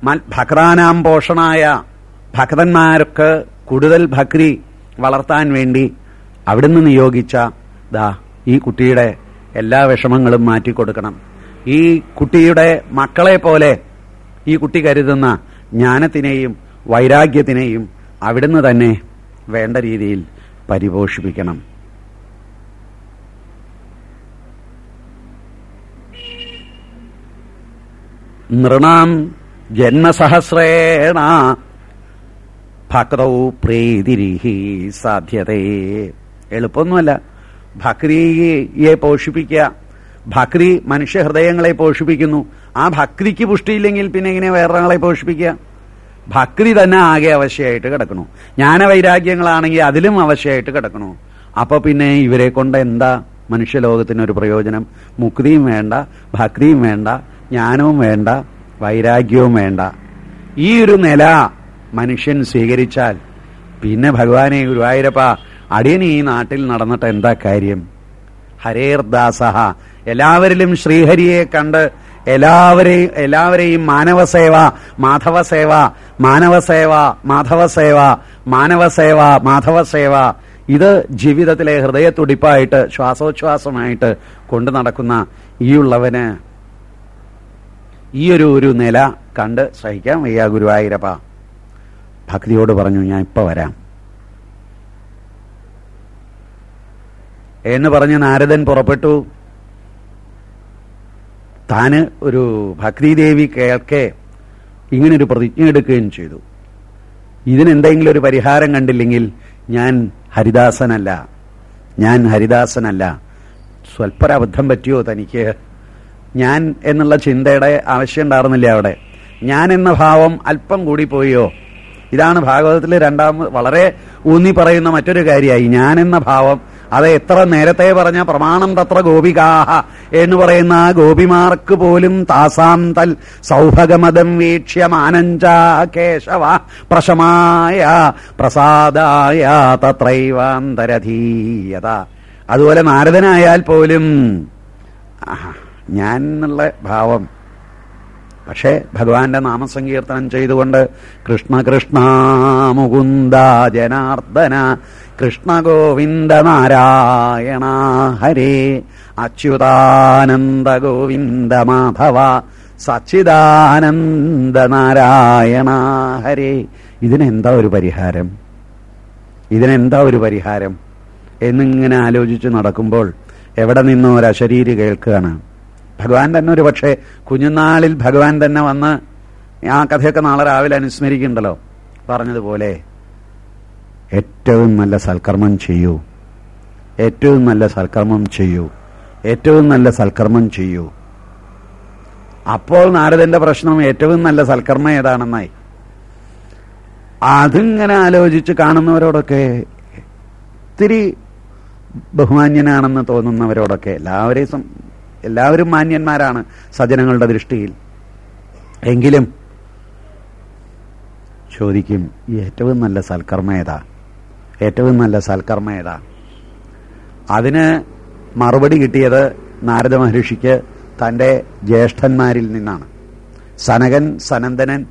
ഭക്രാനാം പോഷണായ ഭക്തന്മാർക്ക് കൂടുതൽ ഭക്തി വളർത്താൻ വേണ്ടി അവിടുന്ന് നിയോഗിച്ച ദാ ഈ കുട്ടിയുടെ എല്ലാ വിഷമങ്ങളും മാറ്റിക്കൊടുക്കണം. ഈ കുട്ടിയുടെ മക്കളെ പോലെ ഈ കുട്ടി കരുതുന്ന ജ്ഞാനത്തിനെയും വൈരാഗ്യത്തിനെയും അവിടുന്ന് തന്നെ വേണ്ട രീതിയിൽ പരിപോഷിപ്പിക്കണം. നൃണാം ജന്മസഹസ്രേണ ഭക്തൗ പ്രീതിരിഹി സാധ്യതയെ എളുപ്പമൊന്നുമല്ല. ഭക്തിയെ പോഷിപ്പിക്കുക. ഭക്തി മനുഷ്യഹൃദയങ്ങളെ പോഷിപ്പിക്കുന്നു. ആ ഭക്തിക്ക് പുഷ്ടിയില്ലെങ്കിൽ പിന്നെ ഇങ്ങനെ വേറൊരാളെ പോഷിപ്പിക്കുക? ഭക്തി തന്നെ ആകെ അവശ്യമായിട്ട് കിടക്കണു ജ്ഞാനവൈരാഗ്യങ്ങളാണെങ്കിൽ അതിലും അവശ്യമായിട്ട് കിടക്കണു അപ്പൊ പിന്നെ ഇവരെ കൊണ്ട് എന്താ മനുഷ്യലോകത്തിനൊരു പ്രയോജനം? മുക്തിയും വേണ്ട ഭക്തിയും വേണ്ട ജ്ഞാനവും വേണ്ട വൈരാഗ്യവും വേണ്ട. ഈ ഒരു നില മനുഷ്യൻ സ്വീകരിച്ചാൽ പിന്നെ ഭഗവാനെ ഗുരുവായൂരപ്പ അടിയൻ ഈ നാട്ടിൽ നടന്നിട്ട് എന്താ കാര്യം? ഹരേർദാസഹ എല്ലാവരിലും ശ്രീഹരിയെ കണ്ട് എല്ലാവരെയും എല്ലാവരെയും മാനവസേവ മാധവസേവ മാനവസേവ മാധവസേവ മാനവസേവ മാധവസേവ. ഇത് ജീവിതത്തിലെ ഹൃദയത്തുടിപ്പായിട്ട് ശ്വാസോച്ഛ്വാസമായിട്ട് കൊണ്ടു നടക്കുന്ന ഈ ഉള്ളവന് ഈ ഒരു ഒരു നില കണ്ട് സഹിക്കാൻ വയ്യ ഗുരുവായൂരപ്പ. ഭക്തിയോട് പറഞ്ഞു ഞാൻ ഇപ്പൊ വരാം. എന്ന് പറഞ്ഞ് നാരദൻ പുറപ്പെട്ടു. താന് ഒരു ഭക്തിദേവി കേൾക്കെ ഇങ്ങനൊരു പ്രതിജ്ഞ എടുക്കുകയും ചെയ്തു. ഇതിനെന്തെങ്കിലും ഒരു പരിഹാരം കണ്ടില്ലെങ്കിൽ ഞാൻ ഹരിദാസനല്ല. ഞാൻ ഹരിദാസനല്ല. സ്വൽപ്പരബദ്ധം പറ്റിയോ തനിക്ക്? ഞാൻ എന്നുള്ള ചിന്തയുടെ ആവശ്യം ഉണ്ടായിരുന്നില്ല അവിടെ? ഞാൻ എന്ന ഭാവം അല്പം കൂടി പോയോ? ഇതാണ് ഭാഗവതത്തിലെ രണ്ടാമത് വളരെ ഊന്നി പറയുന്ന മറ്റൊരു കാര്യമായി. ഞാൻ എന്ന ഭാവം അത് എത്ര നേരത്തെ പറഞ്ഞ പ്രമാണം തത്ര ഗോപികാഹ എന്ന് പറയുന്ന ഗോപിമാർക്ക് പോലും താസാം തൽ സൗഭഗമതം വീക്ഷ്യ മാനഞ്ച കേശവ പ്രശമായ പ്രസാദായ തത്രൈവാന്തരധീയത. അതുപോലെ നാരദനായാൽ പോലും ഞാൻ എന്നുള്ള ഭാവം. പക്ഷേ ഭഗവാന്റെ നാമസങ്കീർത്തനം ചെയ്തുകൊണ്ട് കൃഷ്ണ കൃഷ്ണ മുകുന്ദ ജനാർദ്ദന കൃഷ്ണ ഗോവിന്ദ നാരായണ ഹരേ. അച്യുതാനന്ദ ഗോവിന്ദ മാധവ സച്ചിദാനന്ദ നാരായണ ഹരേ. ഇതിനെന്താ ഒരു പരിഹാരം? ഇതിനെന്താ ഒരു പരിഹാരം? എന്നിങ്ങനെ ആലോചിച്ച് നടക്കുമ്പോൾ എവിടെ നിന്നോ ഒരു അശരീരി കേൾക്കുകയാണ്. ഭഗവാൻ തന്നെ ഒരു പക്ഷേ കുഞ്ഞുനാളിൽ ഭഗവാൻ തന്നെ വന്ന് ആ കഥയൊക്കെ നാളെ രാവിലെ അനുസ്മരിക്കുന്നുണ്ടല്ലോ പറഞ്ഞതുപോലെ ഏറ്റവും നല്ല സൽക്കർമ്മം ചെയ്യൂ. ഏറ്റവും നല്ല സൽക്കർമ്മം ചെയ്യൂ. ഏറ്റവും നല്ല സൽക്കർമ്മം ചെയ്യൂ. അപ്പോൾ നാരദന്റെ പ്രശ്നം ഏറ്റവും നല്ല സൽക്കർമ്മം ഏതാണെന്നായി? അതിങ്ങനെ ആലോചിച്ച് കാണുന്നവരോടൊക്കെ ഇത്തിരി ബഹുമാന്യനാണെന്ന് തോന്നുന്നവരോടൊക്കെ എല്ലാവരെയും എല്ലാവരും മാന്യന്മാരാണ് സജ്ജനങ്ങളുടെ ദൃഷ്ടിയിൽ. എങ്കിലും ചോദിക്കും ഏറ്റവും നല്ല സൽക്കർമ്മ ഏതാ? ഏറ്റവും നല്ല സൽക്കർമ്മ ഏതാ? അതിന് മറുപടി കിട്ടിയത് നാരദ മഹർഷിക്ക് തന്റെ ജ്യേഷ്ഠന്മാരിൽ നിന്നാണ്. സനകൻ സനന്ദനൻ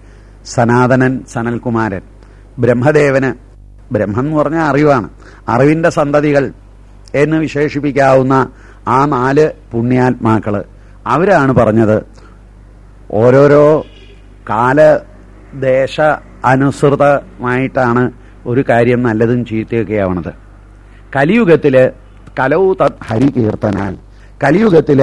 സനാതനൻ സനൽകുമാരൻ. ബ്രഹ്മദേവന് ബ്രഹ്മം എന്ന് പറഞ്ഞാൽ അറിവാണ്. അറിവിന്റെ സന്തതികൾ എന്ന് വിശേഷിപ്പിക്കാവുന്ന ആ നാല് പുണ്യാത്മാക്കൾ. അവരാണ് പറഞ്ഞത് ഓരോരോ കാലദേശ അനുസൃതമായിട്ടാണ് ഒരു കാര്യം നല്ലതും ചീത്തയൊക്കെ ആവണത് കലിയുഗത്തിൽ കലൗ ഹരി കീർത്തനാൽ. കലിയുഗത്തിൽ